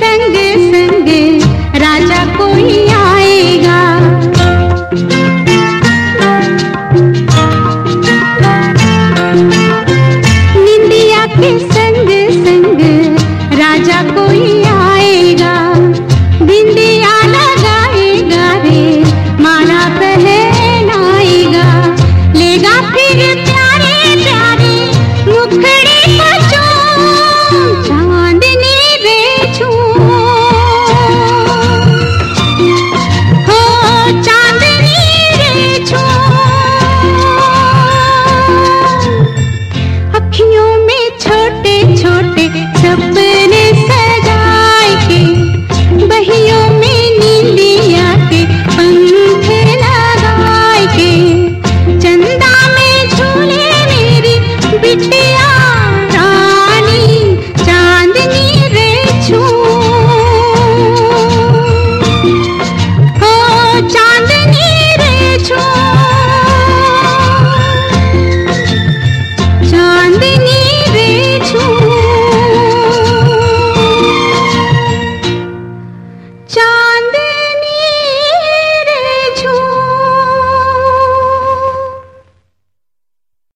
संग संग राजा कोई